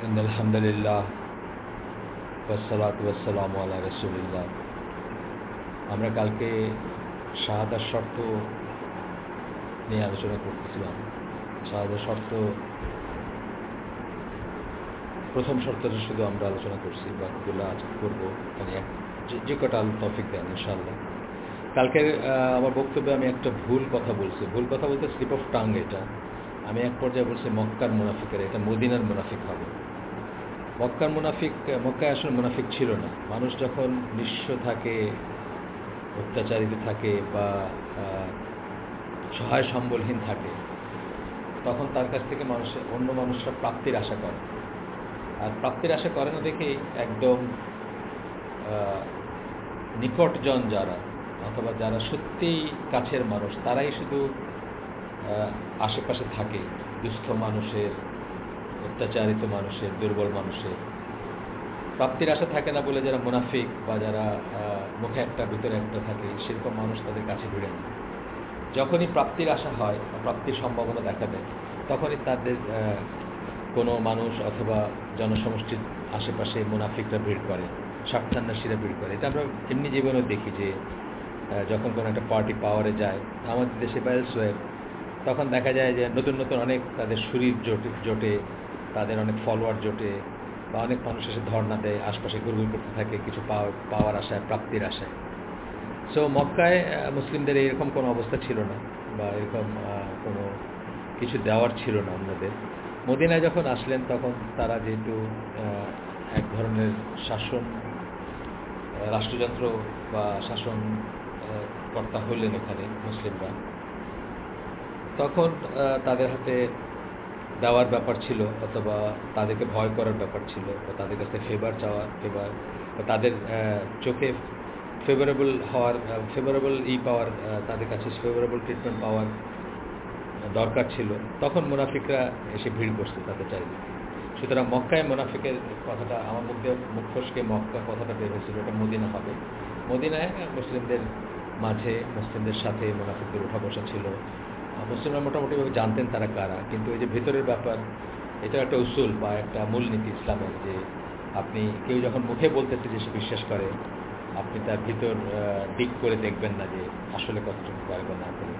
إن الحمد لله والصلاة والسلام على رسول الله আমরা কালকে শাহাদার শর্ত নিয়ে আলোচনা করতেছিলাম শাহাদার শর্ত প্রথম শর্তটা শুধু আমরা আলোচনা করছি বাকিগুলো আজকে করবো মানে এক যে- যে কটা আলো টপিক দেন ইনশাল্লাহ কালকের আহ, আমার বক্তব্যে আমি একটা ভুল কথা বলছি ভুল কথা বলতে স্লিপ অফ টাং এটা আমি এক পর্যায়ে বলছি মক্কার মুনাফিকের এটা মদিনার মুনাফিক হবে মক্কার মুনাফিক, মক্কায় আসলে মুনাফিক ছিল না। মানুষ যখন নিঃস্ব থাকে, অত্যাচারিত থাকে বা সহায় সম্বলহীন থাকে, তখন তার কাছ থেকে মানুষের অন্য মানুষরা প্রাপ্তির আশা করে। আর প্রাপ্তির আশা করে না দেখে একদম নিকটজন যারা, অথবা যারা সত্যিই কাছের মানুষ, তারাই শুধু আশেপাশে থাকে, দুস্থ মানুষের অত্যাচারিত মানুষের দুর্বল মানুষের। প্রাপ্তির আশা থাকে না বলে যারা মুনাফিক বা যারা মুখে একটা ভিতরে একটা থাকে সেরকম মানুষ তাদের কাছে ভিড়ে না যখনই প্রাপ্তির আশা হয় বা প্রাপ্তির সম্ভাবনা দেখা দেয় তখনই তাদের কোনো মানুষ অথবা জনসমষ্টির আশেপাশে মুনাফিকরা ভিড় করে স্বার্থান্বেষীরা ভিড় করে। এটা আমরা এমনি জীবনেও দেখি যে যখন কোনো একটা পার্টি পাওয়ারে যায় আমাদের দেশে বা elsewhere, তখন দেখা যায় যে নতুন নতুন অনেক তাদের শরীর জোটে জোটে তাদের অনেক ফলোয়ার জোটে বা অনেক মানুষ এসে ধর্ণা দেয়, আশপাশে ঘুরঘুর করতে থাকে, কিছু পাওয়ার পাওয়ার আশায়, প্রাপ্তির আশায়। সো মক্কায় মুসলিমদের এরকম কোনো অবস্থা ছিল না বা এরকম কোনো কিছু দেওয়ার ছিল না অন্যদের। মদিনায় যখন আসলেন, তখন তারা যেহেতু এক ধরনের শাসন রাষ্ট্রযন্ত্র বা শাসন কর্তা হলেন এখানে মুসলিমরা। তখন তাদের হাতে দেওয়ার ব্যাপার ছিল, অথবা তাদেরকে ভয় করার ব্যাপার ছিল, বা তাদের কাছে ফেভার চাওয়ার ফেভার বা তাদের চোখে ফেভারেবল হওয়ার ফেভারেবল ই পাওয়ার তাদের কাছে ফেভারেবল ট্রিটমেন্ট পাওয়ার দরকার ছিল। তখন মুনাফিকরা এসে ভিড় করছে তাদের চারিদিকে। সুতরাং মক্কায় মুনাফিকের কথাটা, আমার মুখ দিয়ে মুখ ফসকে মক্কা কথাটা বের হয়েছিল এটা মদিনা হবে। মদিনায় মুসলিমদের মাঝে, মুসলিমদের সাথে মুনাফিকদের উঠা বসা ছিল। মুসলিমরা মোটামুটিভাবে জানতেন তারা কারা। কিন্তু এই যে ভেতরের ব্যাপার এটা একটা উসুল বা একটা মূলনীতি ইসলামের যে আপনি কেউ যখন মুখে বলতেছে যে সে বিশ্বাস করে, আপনি তার ভিতর দিক করে দেখবেন না যে আসলে কতটুকু করে বা না করে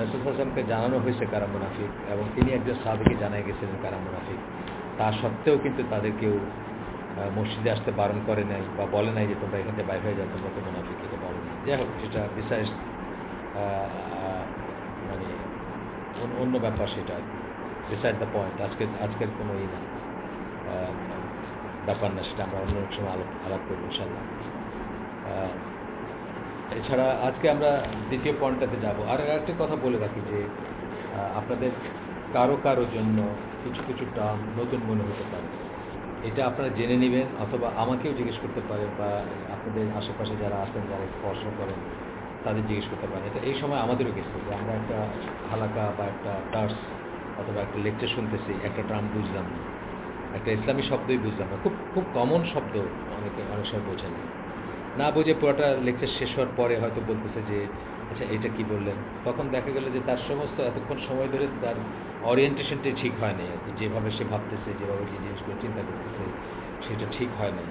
রসুল হাসানকে জানানো হয়েছে কারা মুনাফিক, এবং তিনি একজন সাহাবিকে জানাই গেছিলেন কারা মুনাফিক। তা সত্ত্বেও কিন্তু তাদের কেউ মসজিদে আসতে বারণ করে নাই বা বলে নাই যে তোমরা এখান থেকে বাইরে হয়ে যাও, তোমরা তো মুনাফিক, এটা বলে নাই। যাই হোক, সেটা বিশেষ অন্য- ব্যাপার সেটা ডিসাইড দ্য পয়েন্ট আজকে আজকের কোনো ই না। ব্যাপার না, সেটা আমরা অন্য সময় আলাপ আলাপ করব, ইনশাল্লাহ। এছাড়া আজকে আমরা দ্বিতীয় পয়েন্টটাতে যাব। আর একটা কথা বলে রাখি যে আপনাদের কারও কারও জন্য কিছু কিছু টার্ম নতুন মনে হতে পারে। এটা আপনারা জেনে নেবেন, অথবা আমাকেও জিজ্ঞেস করতে পারেন বা আপনাদের আশেপাশে যারা আছেন, যারা পড়াশোনা করেন। তাদের জিজ্ঞেস করতে পারেন। এটা এই সময় আমাদেরও গেছে যে আমরা একটা হালাকা বা একটা টার্স অথবা একটা লেকচার শুনতেছি, একটা টার্ম বুঝলাম না। একটা ইসলামী শব্দই বুঝলাম না। খুব খুব কমন শব্দ অনেকে, অনেক সময় বোঝেন না। না বুঝে পুরোটা লেকচার শেষ হওয়ার পরে হয়তো বলতেছে যে আচ্ছা এটা কি বললেন? তখন দেখা গেল যে তার সমস্ত এতক্ষণ সময় ধরে তার অরিয়েন্টেশনটাই ঠিক হয় নাই আর কি। যেভাবে সে ভাবতেছে, যেভাবে সে জিনিসগুলো চিন্তা করতেছে, সেটা ঠিক হয় নাই।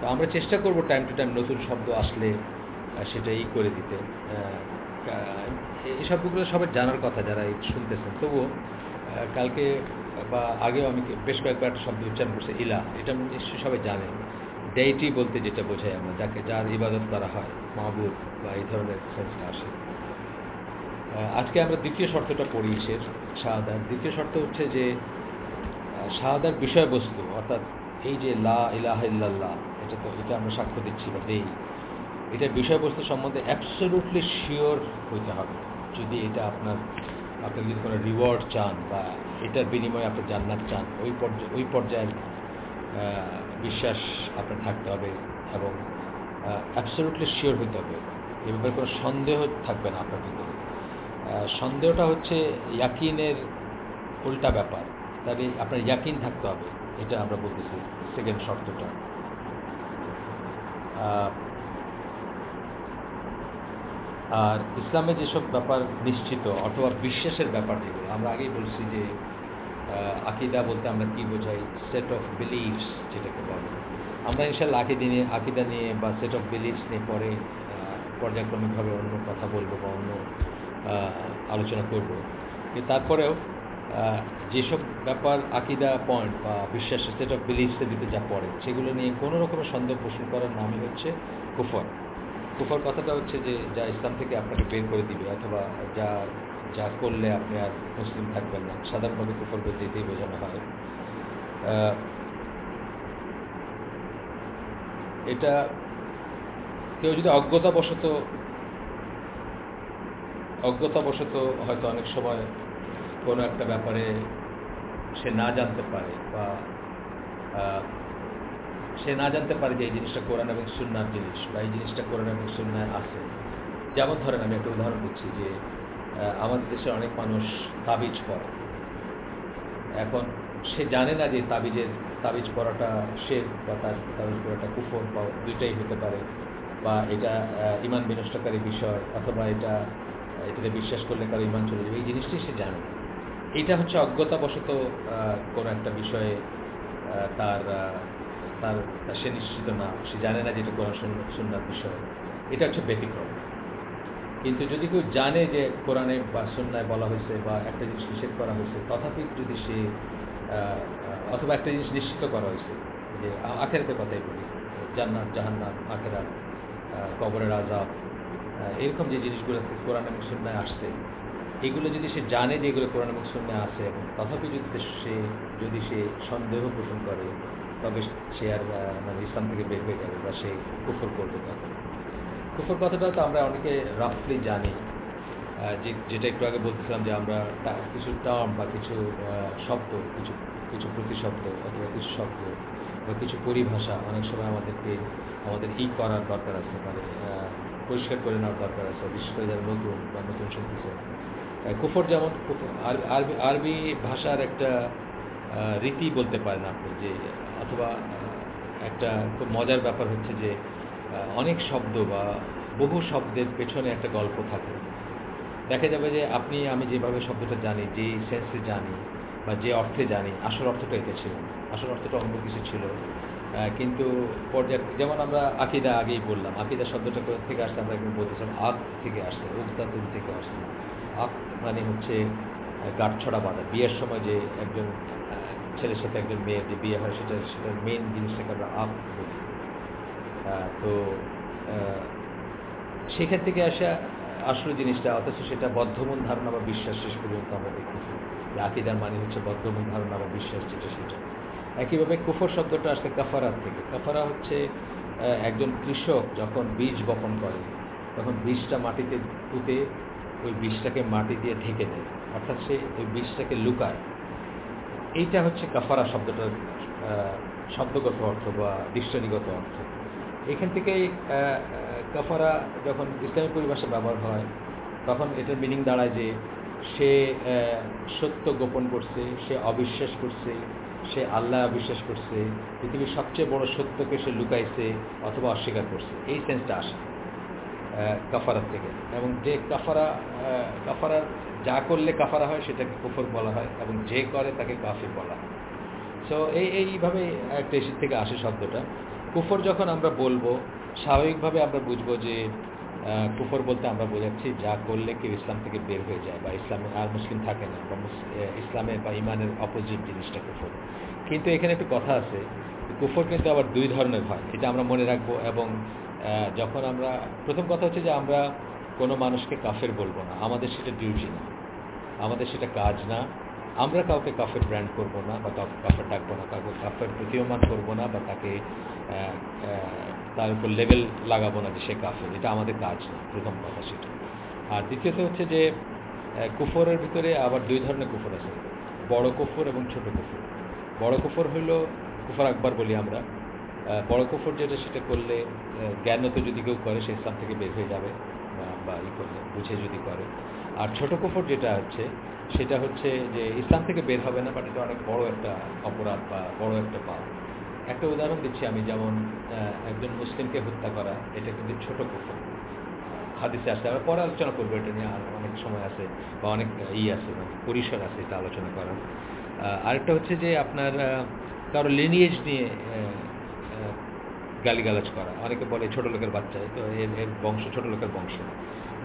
তো আমরা চেষ্টা করব টাইম টু টাইম নতুন শব্দ আসলে আহ, সেটা ই করে দিতে। এই শব্দগুলো সবাই জানার কথা যারা শুনতেছেন। তবুও কালকে বা আগেও আমি বেশ কয়েকবার শব্দ উচ্চারণ করছি ইলা। এটা নিশ্চয়ই সবাই জানেন ডেইটি বলতে যেটা বোঝাই আমরা যাকে যার ইবাদত করা হয় মাহবুব বা এই ধরনের সেন্সটা আসে। আজকে আমরা দ্বিতীয় শর্তটা পড়ি এসের শাহাদার। দ্বিতীয় শর্ত হচ্ছে যে শাহাদার বিষয়বস্তু অর্থাৎ এই যে লা ইলাহ ইল্লাল্লাহ এটা তো এটা আমরা সাক্ষ্য দিচ্ছি বা দেই। এটার বিষয়বস্তু সম্বন্ধে অ্যাবসলিউটলি শিওর হইতে হবে। যদি এটা আপনার, আপনি যদি কোনো রিওয়ার্ড চান বা এটার বিনিময়ে আপনি জান্নাত চান, ওই পর্যায়ে ওই পর্যায়ের বিশ্বাস আপনার থাকতে হবে এবং অ্যাবসলিউটলি শিওর হইতে হবে। এ ব্যাপারে কোনো সন্দেহ থাকবে না আপনার ভিতরে। সন্দেহটা হচ্ছে ইয়াকিনের উল্টা ব্যাপার। তাহলে আপনার ইয়াকিন থাকতে হবে। এটা আমরা বলতেছি সেকেন্ড শর্তটা। আর ইসলামে যেসব ব্যাপার নিশ্চিত অথবা বিশ্বাসের ব্যাপার যেগুলো, আমরা আগেই বলছি যে আকিদা বলতে আমরা কি বোঝাই? সেট অফ বিলিভস যেটাকে বলে। আমরা ইনশাল্লাহ আকিদি নিয়ে, আকিদা নিয়ে বা সেট অফ বিলিভস নিয়ে পরে পর্যায়ক্রমিকভাবে অন্য কথা বলব বা অন্য আলোচনা করব। তারপরেও যেসব ব্যাপার আকিদা পয়েন্ট বা বিশ্বাসের সেট অফ বিলিভসের ভিতরে যা পড়ে, সেগুলো নিয়ে কোনো রকমের সন্দেহ পোষণ করার নামই হচ্ছে কুফর। কুফর কথাটা হচ্ছে যে, যা ইসলাম থেকে আপনাকে বের করে দিবে, অথবা যা যা করলে আপনি আর মুসলিম থাকবেন না। সাধারণভাবে কুফর বলতে এটাই বোঝানো হয়। এটা কেউ যদি অজ্ঞতাবশত অজ্ঞতাবশত হয়তো অনেক সময় কোনো একটা ব্যাপারে সে না জানতে পারে বা সে না জানতে পারে যে এই জিনিসটা কোরআন এবং সুন্নার জিনিস বা এই জিনিসটা কোরআন এবং সুন্নায় আছে। যেমন ধরেন আমি একটা উদাহরণ দিচ্ছি যে আমাদের দেশে অনেক মানুষ তাবিজ পড়ে। এখন সে জানে না যে তাবিজের, তাবিজ পড়াটা সে বা তার তাবিজ পড়াটা কুফর বা দুইটাই হতে পারে বা এটা ইমান বিনষ্টকারী বিষয় অথবা এটা, এটাতে বিশ্বাস করলে কারও ইমান চলে যাবে। এই জিনিসটি সে জানে এটা হচ্ছে অজ্ঞতাবশত কোনো একটা বিষয়ে তার তার সে নিশ্চিত না, সে জানে না যে এটা কোরআন সুন্নার বিষয়। এটা হচ্ছে ব্যতিক্রম। কিন্তু যদি কেউ জানে যে কোরআনে বা সন্ন্যায় বলা হয়েছে বা একটা জিনিস নিষেধ করা হয়েছে, তথাপি যদি সে অথবা একটা জিনিস নিশ্চিত করা হয়েছে, যে আখেরাতের কথাই বলি, জান্নাত জাহান্নাত আখেরাত কবরের আজাব এরকম যে জিনিসগুলো কোরআন এবং সন্ন্যায় আসছে, এগুলো যদি সে জানে যে এগুলো কোরআন এবং সন্ন্যায় আসে এবং তথাপি যদি সে যদি সে সন্দেহ পোষণ করে তবে সে আর মানে ইসলাম থেকে বের হয়ে যাবে বা সে কুফর করবে তখন কুফর কথাটা তো আমরা অনেকে রাফলি জানি। যে, যেটা একটু আগে বলতেছিলাম যে আমরা কিছু টার্ম বা কিছু শব্দ, কিছু কিছু প্রতিশব্দ অথবা কিছু শব্দ বা কিছু পরিভাষা অনেক সময় আমাদেরকে, আমাদের ই করার দরকার আছে মানে পরিষ্কার করে নেওয়ার দরকার আছে, বিশেষ করে যারা নতুন বা নতুন শুনতেছে কুফর যেমন আরবি আরবি ভাষার একটা রীতি বলতে পারেন আপনি যে, অথবা একটা খুব মজার ব্যাপার হচ্ছে যে অনেক শব্দ বা বহু শব্দের পেছনে একটা গল্প থাকে। দেখা যাবে যে, আপনি, আমি যেভাবে শব্দটা জানি, যে সেন্সে জানি বা যে অর্থে জানি, আসল অর্থটা এটা ছিল আসল অর্থটা অন্য কিছু ছিল। কিন্তু পর্যায়ে যেমন আমরা আকিদা আগেই বললাম, আকিদা শব্দটা কোথা থেকে আসছে আমরা একদম বলতেছিলাম আক থেকে আসছে উদ্দাতুল থেকে আসছে। আক মানে হচ্ছে গাঁটছড়া বাঁধা। বিয়ের সময় যে একজন ছেলের সাথে একজন মেয়ের যে বিয়ে হয়, সেটা, সেটার মেন জিনিসটাকে আমরা আপ বলি। তো সেখান থেকে আসা আসল জিনিসটা, অথচ সেটা বদ্ধমূল ধারণা বা বিশ্বাস শেষ পর্যন্ত আমরা দেখতেছি। যে আকিদার মানে হচ্ছে বদ্ধমূল ধারণা বা বিশ্বাস, যেটা, সেটা। একইভাবে কুফর শব্দটা আসছে কাফারার থেকে। কাফারা হচ্ছে একজন কৃষক যখন বীজ বপন করে, তখন বীজটা মাটিতে পুঁতে, ওই বীজটাকে মাটি দিয়ে ঢেকে দেয়। অর্থাৎ সে ওই বীজটাকে লুকায়। এইটা হচ্ছে কাফারা শব্দটার শব্দগত অর্থ বা ডিকশনারিগত অর্থ। এখান থেকেই কাফারা যখন ইসলামী পরিভাষা ব্যবহার হয়, তখন এটার মিনিং দাঁড়ায় যে সে সত্য গোপন করছে, সে অবিশ্বাস করছে, সে আল্লাহ অবিশ্বাস করছে, পৃথিবীর সবচেয়ে বড় সত্যকে সে লুকাইছে অথবা অস্বীকার করছে। এই সেন্সটা আসে। কাফারার থেকে। এবং যে কাফারা কাফারার যা করলে কাফারা হয় সেটাকে কুফর বলা হয় এবং যে করে তাকে কাফির বলা হয়। সো এই এইভাবে একটা এসির থেকে আসে শব্দটা। কুফর যখন আমরা বলব, স্বাভাবিকভাবে আমরা বুঝব যে কুফর বলতে আমরা বোঝাচ্ছি যা করলে কেউ ইসলাম থেকে বের হয়ে যায় বা ইসলামে আর মুসলিম থাকে না বা ইসলামের বা ইমানের অপোজিট জিনিসটা কুফর। কিন্তু এখানে একটু কথা আছে কুফর কিন্তু আবার দুই ধরনের হয়। এটা আমরা মনে রাখব এবং যখন আমরা, প্রথম কথা হচ্ছে যে আমরা কোনো মানুষকে কাফের বলব না। আমাদের সেটা ডিউটি না। আমাদের সেটা কাজ না। আমরা কাউকে কাফের ব্র্যান্ড করব না বা কাউকে কাফের ডাকবো না, কাউকে কাফের প্রতীয়মান করব না বা তাকে তার উপর লেভেল লাগাবো না যে সে কাফের। এটা আমাদের কাজ না, প্রথম কথা সেটা। আর দ্বিতীয়ত হচ্ছে যে কুফরের ভিতরে আবার দুই ধরনের কুফর আছে। বড় কুফর এবং ছোট কুফর। বড় কুফর হইল, কুফর আকবর বলি আমরা। বড় কুফর যেটা, সেটা করলে জ্ঞানত যদি কেউ করে, সে ইসলাম থেকে বের হয়ে যাবে বা ই করলে, বুঝে যদি করে। আর ছোট কুফর যেটা হচ্ছে সেটা হচ্ছে যে, ইসলাম থেকে বের হবে না বাট এটা অনেক বড় একটা অপরাধ বা বড় একটা পাপ। একটা উদাহরণ দিচ্ছি আমি, যেমন একজন মুসলিমকে হত্যা করা, এটা কিন্তু ছোট কুফর। হাদিসে আসছে আমরা পরে আলোচনা করব, এটা নিয়ে আর অনেক সময় আছে, বা অনেক ই আছে মানে পরিসর আছে এটা আলোচনা করার। আরেকটা হচ্ছে যে, আপনার কারও লিনিয়েজ নিয়ে গালিগালাজ করা। অনেকে বলে ছোট লোকের বাচ্চায় তো এর এর বংশ, ছোট লোকের বংশ।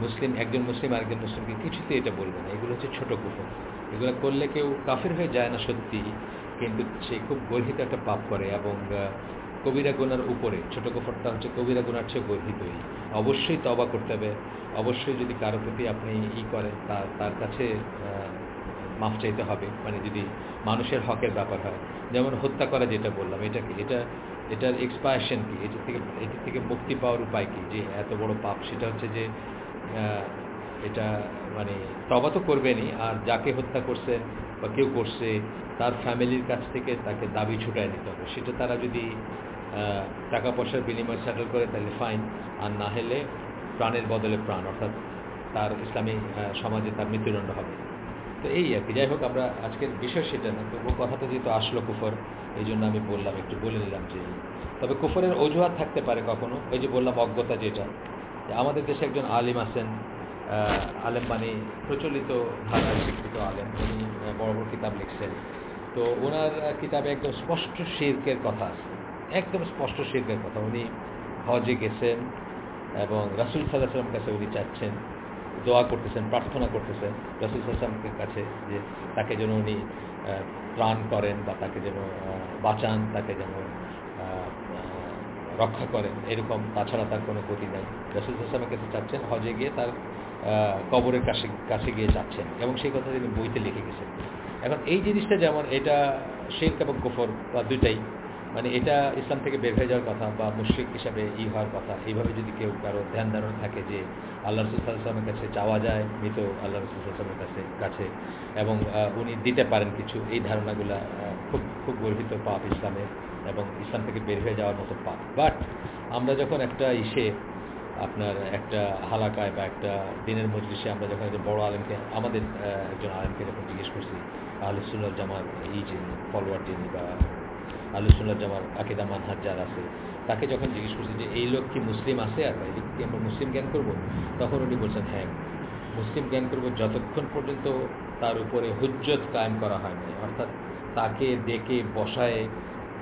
মুসলিম, একজন মুসলিম, আরেকজন মুসলিমকে কিছুতে এটা বলবে না। এগুলো হচ্ছে ছোট কুফর। এগুলো করলে কেউ কাফের হয়ে যায় না সত্যি, কিন্তু সে খুব গর্হিত একটা পাপ করে এবং কবিরা গুনার উপরে, ছোট কুফরটা হচ্ছে কবিরা গুনার চেয়ে গর্হিতই অবশ্যই তবা করতে হবে। অবশ্যই যদি কারও প্রতি আপনি ই করেন তার তার কাছে মাফ চাইতে হবে। মানে যদি মানুষের হকের ব্যাপার হয়, যেমন হত্যা করা যেটা বললাম এটাকে এটা এটার এক্সপায়াশন কি? এটার থেকে এটার থেকে মুক্তি পাওয়ার উপায় কি? যে এত বড় পাপ, সেটা হচ্ছে যে এটা মানে তবা তো করবেনই, আর যাকে হত্যা করছে বা কেউ করছে, তার ফ্যামিলির কাছ থেকে তাকে দাবি ছুটায় নিতে হবে। সেটা তারা যদি টাকা পয়সার বিনিময় সেটেল করে, তাহলে ফাইন আর না হলে প্রাণের বদলে প্রাণ, অর্থাৎ তার ইসলামী সমাজে তার মৃত্যুদণ্ড হবে। তো এই আর কি। যাই হোক, আমরা আজকের বিষয় সেটা না তবু কথাটা যেহেতু আসলো কুফর, এই জন্য আমি বললাম, একটু বলে নিলাম যে, তবে কুফরের অজুহাত থাকতে পারে কখনো? ওই যে বললাম অজ্ঞতা যেটা আমাদের দেশে একজন আলিম আছেন আলেম মানে প্রচলিত ধারায় শিক্ষিত আলেম, উনি বড় বড় কিতাব লিখছেন। তো ওনার কিতাবে একদম স্পষ্ট শির্কের কথা আছে, একদম স্পষ্ট শির্কের কথা। উনি হজে গেছেন এবং রাসুল সাল্লাহ সাল্লামের কাছে উনি চাচ্ছেন দোয়া করতেছেন, প্রার্থনা করতেছেন। রসুল সাল্লামের কাছে যে তাকে যেন উনি ত্রাণ করেন বা তাকে যেন বাঁচান, তাকে যেন রক্ষা করেন, এরকম তাছাড়া তার কোনো গতি নেই। রসুল সাল্লামের কাছে চাচ্ছেন হজে গিয়ে তার কবরের কাছে কাছে গিয়ে চাচ্ছেন এবং সেই কথা তিনি বইতে লিখে গেছেন। এখন এই জিনিসটা যেমন, এটা শেখ এবং গোফর বা দুইটাই। মানে এটা ইসলাম থেকে বের হয়ে যাওয়ার কথা বা মুশ্রিক হিসাবে ই হওয়ার কথা, এইভাবে যদি কেউ কারও ধ্যান ধারণা থাকে যে আল্লাহ রসুলামের কাছে চাওয়া যায়, মৃত আল্লাহ রসুলামের কাছে কাছে এবং উনি দিতে পারেন কিছু, এই ধারণাগুলা খুব খুব গর্বিত পাপ ইসলামের এবং ইসলাম থেকে বের হয়ে যাওয়ার মতো পাপ। বাট আমরা যখন একটা ইসে, আপনার একটা হালাকায় বা একটা দিনের মজলিসে আমরা যখন একজন বড় আলেমকে, আমাদের একজন আলেমকে যখন জিজ্ঞেস করছি আহলুসুল্লাহ জামার এই যে ফলোয়ার যিনি বা আলুসুল্লাহ জামার আকিদা মানহাজ যার আছে, তাকে যখন জিজ্ঞেস করছি যে এই লোক কি মুসলিম আছে আর এই লোক কি আমরা মুসলিম জ্ঞান করব? তখন উনি বলছেন হ্যাঁ মুসলিম জ্ঞান করব যতক্ষণ পর্যন্ত তার উপরে হুজ্জত কায়েম করা হয় না অর্থাৎ তাকে ডেকে বসায়,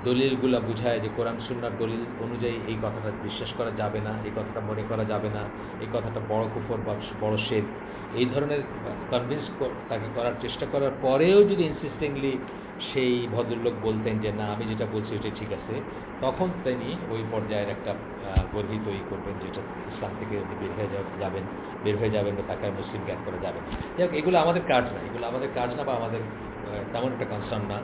দলিলগুলা বুঝায় যে কোরআন সুন্নার দলিল অনুযায়ী এই কথাটা বিশ্বাস করা যাবে না, এই কথাটা মনে করা যাবে না, এই কথাটা বড় কুফর বা বড় শেদ এই ধরনের কনভিন্স তাকে করার চেষ্টা করার পরেও যদি ইনসিস্টিংলি সেই ভদ্রলোক বলতেন যে, না, আমি যেটা বলছি ওইটা ঠিক আছে। তখন তিনি ওই পর্যায়ের একটা গর্হিত ই করবেন যেটা ইসলাম থেকে বের হয়ে যাবেন, বের হয়ে যাবেন বা তাকে মুসলিম জ্ঞান করা যাবে। যাই এগুলো আমাদের কাজ না, এগুলো আমাদের কাজ না বা আমাদের তেমন একটা কনসার্ন না।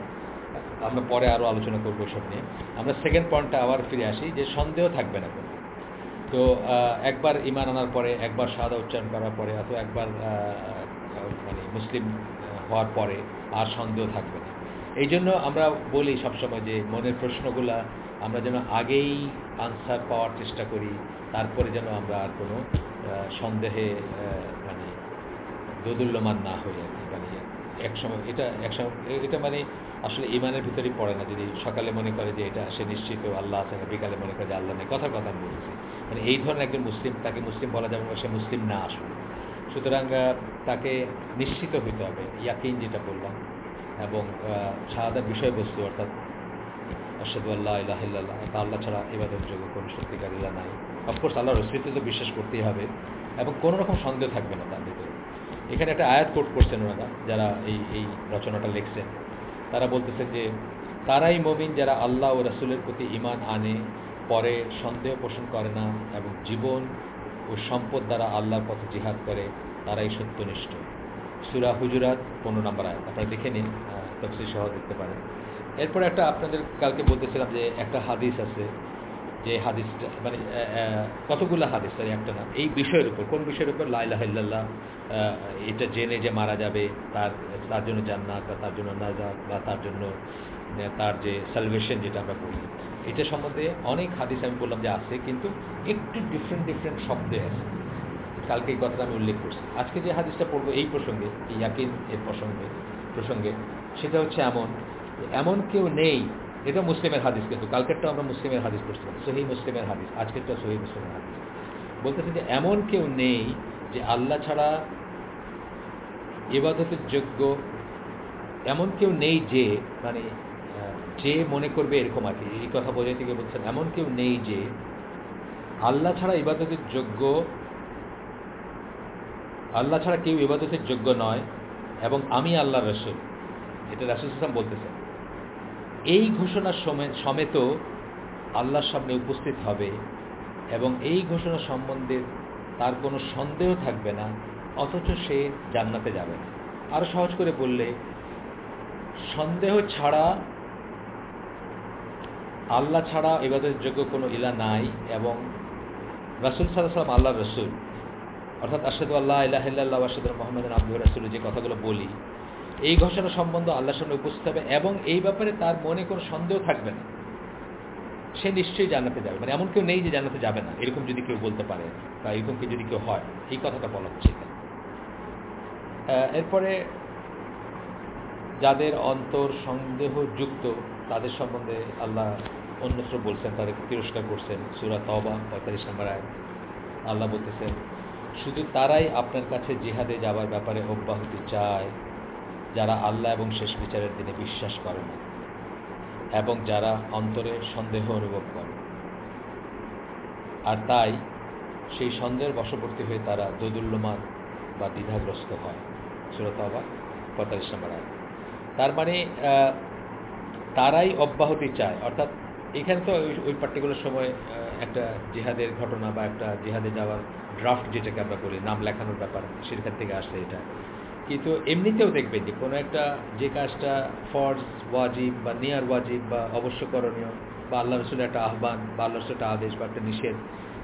আমরা পরে আরও আলোচনা করব সব নিয়ে। আমরা সেকেন্ড পয়েন্টটা আবার ফিরে আসি, যে সন্দেহ থাকবে না কোনো। তো একবার ইমান আনার পরে, একবার সাদা উচ্চারণ করার পরে, অথবা একবার মানে মুসলিম হওয়ার পরে আর সন্দেহ থাকবে না। এই জন্য আমরা বলি সবসময় যে মনের প্রশ্নগুলা আমরা যেন আগেই আনসার পাওয়ার চেষ্টা করি, তারপরে যেন আমরা আর কোনো সন্দেহে মানে দোদুল্যমান না হই আর কি। মানে একসময় এটা একসময় এটা মানে আসলে ইমানের ভিতরেই পড়ে না। যদি সকালে মনে করে যে এটা সে নিশ্চিত, আল্লাহ আছে বিকালে মনে করে যে আল্লাহ নেই, কথার কথা আমি বলছি। মানে এই ধরনের একজন মুসলিম, তাকে মুসলিম বলা যাবে সে মুসলিম না আসলে। সুতরাং তাকে নিশ্চিত হইতে হবে, ইয়াকিন যেটা বললাম। এবং শাহাদার বিষয়বস্তু অর্থাৎ আশাদু আল্লাহ ইলাহিল্লাহ আল্লাহ ছাড়া ইবাদত যোগ্য কোনো সত্যিকার ইলা নাই। অফকোর্স আল্লাহর অস্তিত্ব তো বিশ্বাস করতেই হবে এবং কোনো রকম সন্দেহ থাকবে না তার ভিতরে। এখানে একটা আয়াত কোট করছেন ওনারা, যারা এই এই রচনাটা লিখছেন। তারা বলতেছেন যে, তারাই মমিন যারা আল্লাহ ও রাসুলের প্রতি ইমান আনে, পরে সন্দেহ পোষণ করে না এবং জীবন ও সম্পদ দ্বারা আল্লাহর পথে জিহাদ করে, তারাই সত্যনিষ্ঠ। সুরা হুজুরাত পনেরো নম্বর আয়াত। আপনারা দেখে নিন তফসিল সহ দেখতে পারেন। এরপরে একটা আপনাদের কালকে বলতেছিলাম যে একটা হাদিস আছে, যে হাদিসটা মানে কতগুলো হাদিস, তার একটা না এই বিষয়ের উপর, কোন বিষয়ের উপর? লাইলাহিল্লাহ এটা জেনে যে মারা যাবে, তার তার জন্য জান্নাত, বা তার জন্য নাজাত, বা তার জন্য তার যে সালভেশন যেটা আমরা বলি। এটা সম্বন্ধে অনেক হাদিস আমি বললাম যে আছে, কিন্তু একটু ডিফারেন্ট ডিফারেন্ট শব্দে আছে। কালকে এই কথাটা আমি উল্লেখ করছি। আজকে যে হাদিসটা পড়ব এই প্রসঙ্গে, এই ইয়াকিন এর প্রসঙ্গে প্রসঙ্গে, সেটা হচ্ছে এমন এমন কেউ নেই, এটা মুসলিমের হাদিস কিন্তু কালকেরটা আমরা মুসলিমের হাদিস পড়ছিলাম সহি মুসলিমের হাদিস আজকেরটা সহি মুসলিমের হাদিস। বলতেছে যে এমন কেউ নেই যে আল্লাহ ছাড়া ইবাদতের যোগ্য এমন কেউ নেই যে মানে যে মনে করবে এরকম আর কি, এই কথা বোঝাই থেকে বলছেন, এমন কেউ নেই যে আল্লাহ ছাড়া ইবাদতের যোগ্য আল্লাহ ছাড়া কেউ ইবাদতের যোগ্য নয় এবং আমি আল্লাহ রসুল। এটা রাসুল ইসলাম বলতেছেন। এই ঘোষণার সমে- সমেত আল্লাহর সামনে উপস্থিত হবে এবং এই ঘোষণা সম্বন্ধে তার কোনো সন্দেহ থাকবে না, অথচ সে জান্নাতে যাবে। না আরও সহজ করে বললে, সন্দেহ ছাড়া, আল্লাহ ছাড়া এবাদের যোগ্য কোনো ইলা নাই এবং রাসুল সাল্লাহ সাল্লাম আল্লাহ রসুল। অর্থাৎ আসাদু আল্লাহ ইলাহ ইল্লাহ আসাদ মোহাম্মদ আব্দুল রাসুল যে কথাগুলো বলি, এই ঘোষণা সম্বন্ধ আল্লাহর সামনে উপস্থিত হবে এবং এই ব্যাপারে তার মনে কোনো সন্দেহ থাকবে না। সে নিশ্চয়ই জান্নাতে যাবে। মানে এমন কেউ নেই যে জান্নাতে যাবে না। এরকম যদি কেউ বলতে পারে বা এরকম কি যদি কেউ হয়, এই কথাটা বলা হচ্ছে এরপরে যাদের অন্তর সন্দেহযুক্ত, তাদের সম্বন্ধে আল্লাহ অন্যত্র বলছেন, তাদেরকে তিরস্কার করছেন। সুরা তবা পঁয়তাল্লিশ নম্বর আয় আল্লাহ বলতেছেন শুধু তারাই আপনার কাছে জিহাদে যাওয়ার ব্যাপারে অব্যাহতি চায়, যারা আল্লাহ এবং শেষ বিচারের দিনে বিশ্বাস করে না, এবং যারা অন্তরে সন্দেহ অনুভব করে। আর তাই, সেই সন্দেহের বশবর্তী হয়ে তারা দোদুল্যমান বা দ্বিধাগ্রস্ত হয়। সুরত আবার পঁয়তাল্লিশ নম্বর আয় তার মানে তারাই অব্যাহতি চায়। অর্থাৎ এখানে তো ওই পার্টিকুলার সময় একটা জিহাদের ঘটনা বা একটা জিহাদে যাওয়ার ড্রাফট যেটাকে আমরা বলি, নাম লেখানোর ব্যাপার, সেখান থেকে আসে এটা। কিন্তু এমনিতেও দেখবেন যে কোনো একটা যে কাজটা ফর্জ, ওয়াজিব বা নিয়ার ওয়াজিব বা অবশ্য করণীয় বা আল্লাহ রসুলের একটা আহ্বান বা আল্লাহ রসুলের একটা আদেশ বা একটা নিষেধ,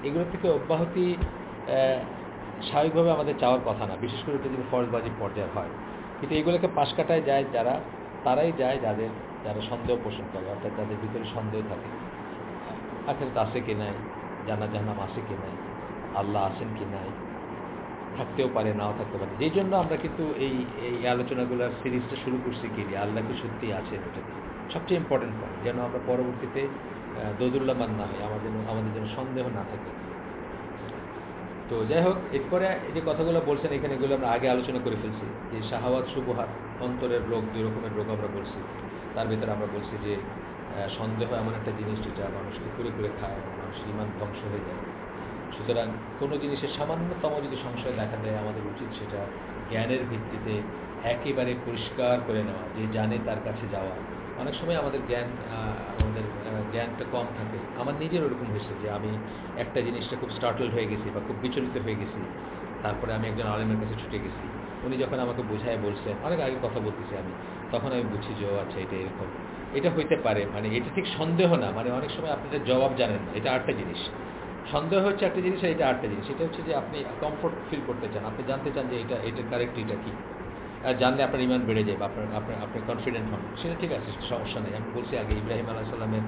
এগুলো থেকে অব্যাহতি স্বাভাবিকভাবে আমাদের চাওয়ার কথা না। বিশেষ করে যদি ফর্জ, ওয়াজিব পর্যায়ে হয়। কিন্তু এগুলোকে পাশ কাটায় যায় যারা, তারাই যায় যাদের, যারা সন্দেহ পোষণ করে, অর্থাৎ যাদের ভিতরে সন্দেহ থাকে। আখেরাত আছে কি নাই? জানা জাহান্নাম আছে কি নাই? আল্লাহ আছেন কি নাই? থাকতেও পারে, নাও থাকতে পারে। যেই জন্য আমরা কিন্তু এই এই আলোচনাগুলোর সিরিজটা শুরু করছি কি? আল্লাহ কি সত্যি আছে এটাকে সবচেয়ে ইম্পর্টেন্ট পয়েন্ট যেন আমরা পরবর্তীতে দোদুল্লামান না হয় আমাদের আমাদের যেন সন্দেহ না থাকে। তো যাই হোক, এরপরে যে কথাগুলো বলছেন, এখানে এগুলো আমরা আগে আলোচনা করে ফেলছি। যে শাহাওয়াত, সুবহাত, অন্তরের রোগ, দুই রকমের রোগ আমরা বলছি। তার ভিতরে আমরা বলছি যে সন্দেহ এমন একটা জিনিস যেটা মানুষকে করে করে খায়, মানুষ ইমান ধ্বংস হয়ে যায়। সুতরাং কোনো জিনিসের সামান্যতম যদি সংশয় দেখা দেয়, আমাদের উচিত সেটা জ্ঞানের ভিত্তিতে একেবারে পরিষ্কার করে নেওয়া, যে জানে তার কাছে যাওয়া। অনেক সময় আমাদের জ্ঞান আমাদের জ্ঞানটা কম থাকে। আমার নিজের ওরকম হয়েছে যে আমি একটা জিনিসটা খুব স্টার্টল হয়ে গেছি বা খুব বিচলিত হয়ে গেছি। তারপরে আমি একজন আলেমের কাছে ছুটে গেছি। উনি যখন আমাকে বোঝায় বলছেন, অনেক আগে কথা বলতেছি আমি, তখন আমি বুঝি যে, ও আচ্ছা এটা এরকম। এটা হইতে পারে মানে এটা ঠিক সন্দেহ না মানে অনেক সময় আপনি জবাব জানেন, এটা আটটা জিনিস। সন্দেহ হচ্ছে একটা জিনিস, আর এটা আটটা জিনিস। এটা হচ্ছে যে আপনি কমফোর্ট ফিল করতে চান, আপনি জানতে চান যে এটা এটা কারেক্ট এটা কী? আর জানলে আপনার ইমান বেড়ে যায় বা আপনার আপনার, আপনি কনফিডেন্ট হন। সেটা ঠিক আছে সমস্যা নেই। আমি বলছি আগে ইব্রাহিম আলাহ সাল্লামের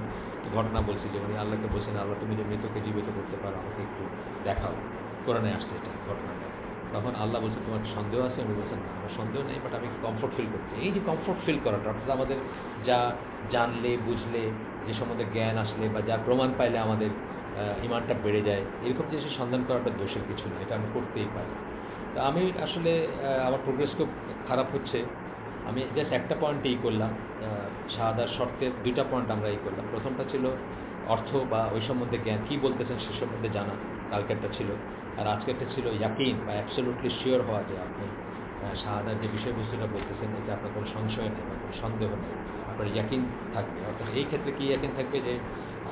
ঘটনা বলছি, যে উনি আল্লাহকে বলছেন, আল্লাহ, তুমি যে মৃতকে জীবিত করতে পারো, আমাকে একটু দেখাও। কোরআনে আসছে এটা ঘটনাটা। তখন আল্লাহ বলছে তোমার সন্দেহ আছে? উনি বলছেন না, আমার সন্দেহ নেই বাট আমি কমফোর্ট ফিল করছি। এই যে কমফোর্ট ফিল করাটা অর্থাৎ আমাদের যা জানলে, বুঝলে, যে সম্বন্ধে জ্ঞান আসলে বা যার প্রমাণ পাইলে আমাদের ইমানটা বেড়ে যায়, এরকম জিনিসের সন্ধান করাটা দোষের কিছু না, এটা আমি করতেই পারি। তো আমি আসলে আমার প্রোগ্রেস খুব খারাপ হচ্ছে। আমি জাস্ট একটা পয়েন্ট এই করলাম শাহাদার শর্তের দুইটা পয়েন্ট আমরা এই করলাম। প্রথমটা ছিল অর্থ বা ওই সম্বন্ধে জ্ঞান, কী বলতেছেন সে সম্বন্ধে জানা। কালকেরটা ছিল। আর আজকেরটা ছিল ইয়াকিন বা অ্যাবসোলুটলি শিওর হওয়া যে আপনি শাহাদার যে বিষয়বস্তুটা বলতেছেন, এতে আপনার কোনো সংশয় নেই বা কোনো সন্দেহ নেই। আপনার ইয়াকিন থাকবে। অর্থাৎ এই ক্ষেত্রে কি ইয়াকিন থাকবে যে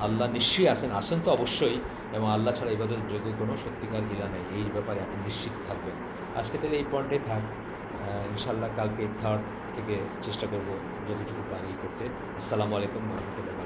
আল্লাহ নিশ্চয়ই আছেন? আসেন তো অবশ্যই এবং আল্লাহ ছাড়া ইবাদত যোগ্য কোনো সত্যিকার ইলা নেই। এই ব্যাপারে আপনি নিশ্চিত থাকবেন। আজকে থেকে এই পয়েন্টে থাক। ইনশাল্লাহ কালকে থার্ড থেকে চেষ্টা করব যতটুকু পারি করতে। আসসালামু আলাইকুম রহমতুল্লাহ।